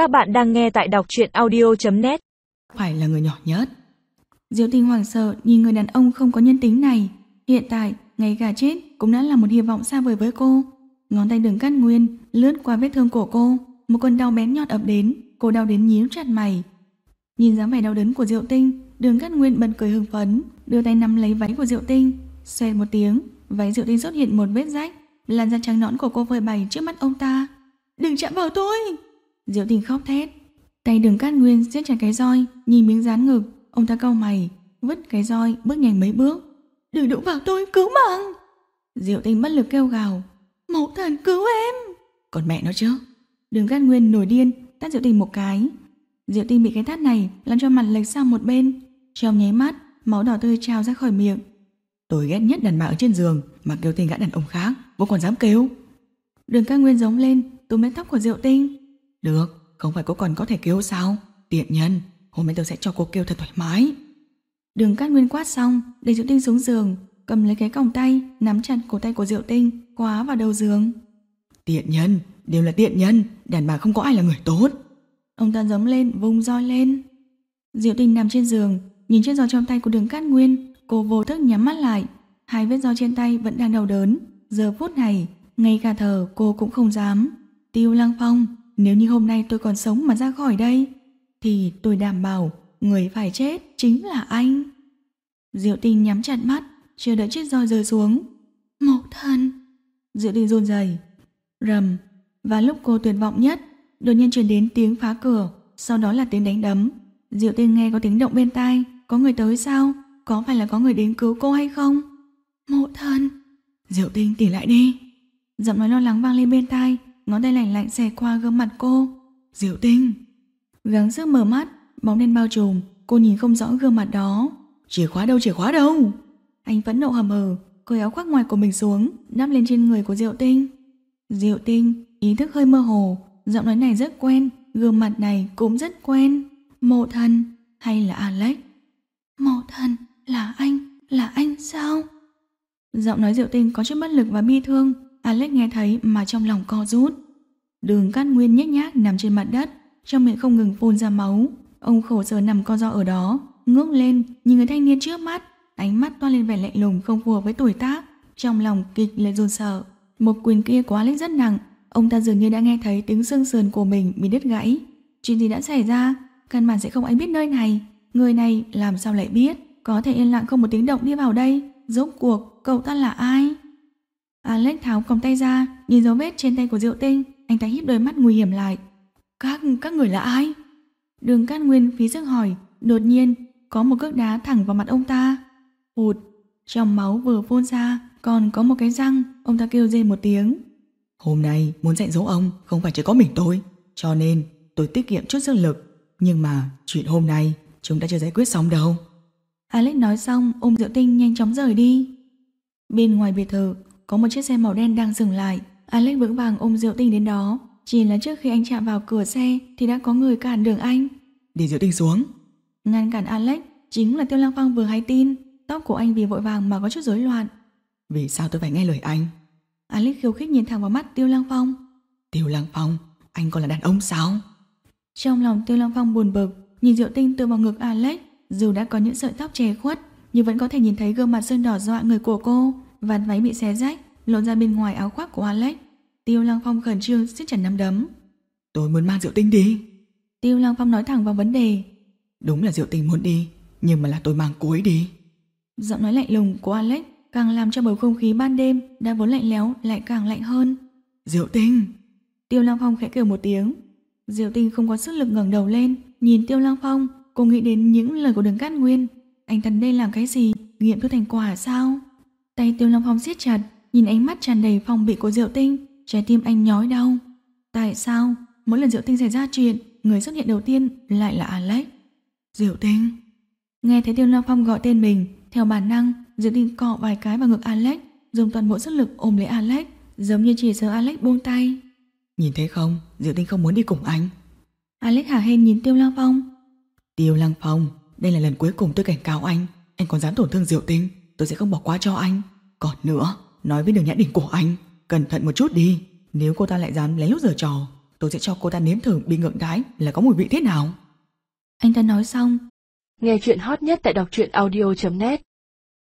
Các bạn đang nghe tại đọc truyện audio.net Phải là người nhỏ nhất. Diệu tinh hoảng sợ nhìn người đàn ông không có nhân tính này. Hiện tại, ngay cả chết cũng đã là một hy vọng xa vời với cô. Ngón tay đường cắt nguyên lướt qua vết thương cổ cô. Một con đau bén nhọt ập đến Cô đau đến nhíu chặt mày. Nhìn dáng vẻ đau đớn của Diệu tinh Đường cắt nguyên bật cười hưng phấn Đưa tay nắm lấy váy của Diệu tinh Xoẹt một tiếng Váy Diệu tinh xuất hiện một vết rách Làn da trắng nõn của cô vơi bày trước mắt ông ta. Đừng chạm vào tôi! Diệu tình khóc thét. Tay đường cát nguyên siết chặt cái roi, Nhìn miếng dán ngực. Ông ta cau mày, Vứt cái roi bước nhanh mấy bước. Đừng đụng vào tôi, cứu mạng! Diệu tình bất lực kêu gào. Mẫu thần cứu em! Còn mẹ nó chứ? Đường cát nguyên nổi điên, tát Diệu tình một cái. Diệu tình bị cái tát này làm cho mặt lệch sang một bên. Trong nháy mắt, Máu đỏ tươi trào ra khỏi miệng. Tôi ghét nhất đàn bà ở trên giường, Mà kêu tên gã đàn ông khác, Vô còn dám kêu. Đường cát nguyên giống lên, túm lấy tóc của Diệu tinh được, không phải cô còn có thể kêu sao? Tiện nhân, hôm nay tôi sẽ cho cô kêu thật thoải mái. Đường cát nguyên quát xong, để Diệu Tinh xuống giường, cầm lấy cái còng tay, nắm chặt cổ tay của Diệu Tinh, khóa vào đầu giường. Tiện nhân, đều là tiện nhân, đàn bà không có ai là người tốt. Ông ta giống lên, vung roi lên. Diệu Tinh nằm trên giường, nhìn chiếc roi trong tay của đường cát nguyên, cô vô thức nhắm mắt lại. Hai vết roi trên tay vẫn đang đau đớn. Giờ phút này, ngay cả thở cô cũng không dám. Tiêu Lăng Phong, nếu như hôm nay tôi còn sống mà ra khỏi đây, thì tôi đảm bảo người phải chết chính là anh. Diệu tinh nhắm chặt mắt, chờ đợi chiếc roi rơi xuống. Mộ thân. Diệu tinh run rẩy, rầm. Và lúc cô tuyệt vọng nhất, đột nhiên truyền đến tiếng phá cửa, sau đó là tiếng đánh đấm. Diệu tinh nghe có tiếng động bên tai, có người tới sao? Có phải là có người đến cứu cô hay không? Mộ thân. Diệu tinh tỉnh lại đi. Giọng nói lo lắng vang lên bên tai, ngón tay lạnh lạnh xẹt qua gương mặt cô. Diệu tinh. Gắng sức mở mắt, bóng đen bao trùm, cô nhìn không rõ gương mặt đó. Chìa khóa đâu, chìa khóa đâu? Anh phẫn nộ hầm hờ, cởi áo khoác ngoài của mình xuống, đắp lên trên người của Diệu tinh. Diệu tinh, ý thức hơi mơ hồ, giọng nói này rất quen, gương mặt này cũng rất quen. Mộ thần hay là Alex? Mộ thần là anh, là anh sao? Giọng nói Diệu tinh có chút bất lực và bi thương, Alex nghe thấy mà trong lòng co rút. Đường cát nguyên nhếch nhác nằm trên mặt đất, trong miệng không ngừng phun ra máu. Ông khổ sở nằm co do ở đó, ngước lên, nhìn người thanh niên trước mắt, ánh mắt toan lên vẻ lạnh lùng không phù hợp với tuổi tác, trong lòng kịch lên run sợ. Một quyền kia của Alex rất nặng, ông ta dường như đã nghe thấy tiếng xương sườn của mình bị đứt gãy. Chuyện gì đã xảy ra? Căn bản sẽ không ai biết nơi này. Người này làm sao lại biết? Có thể yên lặng không một tiếng động đi vào đây. Rốt cuộc, cậu ta là ai? Alex tháo còng tay ra, nhìn dấu vết trên tay của Diệu Tinh, anh ta híp đôi mắt nguy hiểm lại. Các, các người là ai? Đường Cát Nguyên phí sức hỏi, đột nhiên có một cước đá thẳng vào mặt ông ta. Hụt, trong máu vừa phun ra, còn có một cái răng, ông ta kêu rên một tiếng. Hôm nay muốn dạy dỗ ông không phải chỉ có mình tôi, cho nên tôi tiết kiệm chút sức lực. Nhưng mà chuyện hôm nay chúng ta chưa giải quyết xong đâu. Alex nói xong ôm Diệu Tinh nhanh chóng rời đi. Bên ngoài biệt thự, có một chiếc xe màu đen đang dừng lại. Alex vững vàng ôm Diệu Tinh đến đó. Chỉ là trước khi anh chạm vào cửa xe thì đã có người cản đường anh. Đi Diệu Tinh xuống. Ngăn cản Alex chính là Tiêu Lăng Phong vừa hay tin. Tóc của anh vì vội vàng mà có chút rối loạn. Vì sao tôi phải nghe lời anh? Alex khiêu khích nhìn thẳng vào mắt Tiêu Lăng Phong. Tiêu Lăng Phong, anh còn là đàn ông sao? Trong lòng Tiêu Lăng Phong buồn bực, nhìn Diệu Tinh tựa vào ngực Alex, dù đã có những sợi tóc che khuất, nhưng vẫn có thể nhìn thấy gương mặt sơn đỏ dọa người của cô vạt váy bị xé rách, lộ ra bên ngoài áo khoác của Alex. Tiêu Lăng Phong khẩn trương siết chặt nắm đấm. Tôi muốn mang Diệu Tinh đi. Tiêu Lăng Phong nói thẳng vào vấn đề. Đúng là Diệu Tinh muốn đi, nhưng mà là tôi mang cô ấy đi. Giọng nói lạnh lùng của Alex càng làm cho bầu không khí ban đêm đã vốn lạnh lẽo lại càng lạnh hơn. Diệu Tinh. Tiêu Lăng Phong khẽ kêu một tiếng. Diệu Tinh không có sức lực ngẩng đầu lên, nhìn Tiêu Lăng Phong, cô nghĩ đến những lời của Đường Cát Nguyên. Anh thần đây làm cái gì? Nghiệm thuốc thành quả sao? Tay Tiêu Long Phong siết chặt, nhìn ánh mắt tràn đầy phòng bị của Diệu Tinh, trái tim anh nhói đau. Tại sao mỗi lần Diệu Tinh xảy ra chuyện, người xuất hiện đầu tiên lại là Alex? Diệu Tinh. Nghe thấy Tiêu Long Phong gọi tên mình, theo bản năng, Diệu Tinh cọ vài cái vào ngực Alex, dùng toàn bộ sức lực ôm lấy Alex, giống như chỉ sợ Alex buông tay. Nhìn thấy không, Diệu Tinh không muốn đi cùng anh. Alex hả hên nhìn Tiêu Lăng Phong. Tiêu Lăng Phong, đây là lần cuối cùng tôi cảnh cáo anh, anh còn dám tổn thương Diệu Tinh Tôi sẽ không bỏ qua cho anh. Còn nữa Nói với đường nhã đỉnh của anh Cẩn thận một chút đi. Nếu cô ta lại dám lấy lút giở trò Tôi sẽ cho cô ta nếm thử bị ngượng đái Là có mùi vị thế nào. Anh ta nói xong. Nghe chuyện hot nhất tại đọc truyện audio.net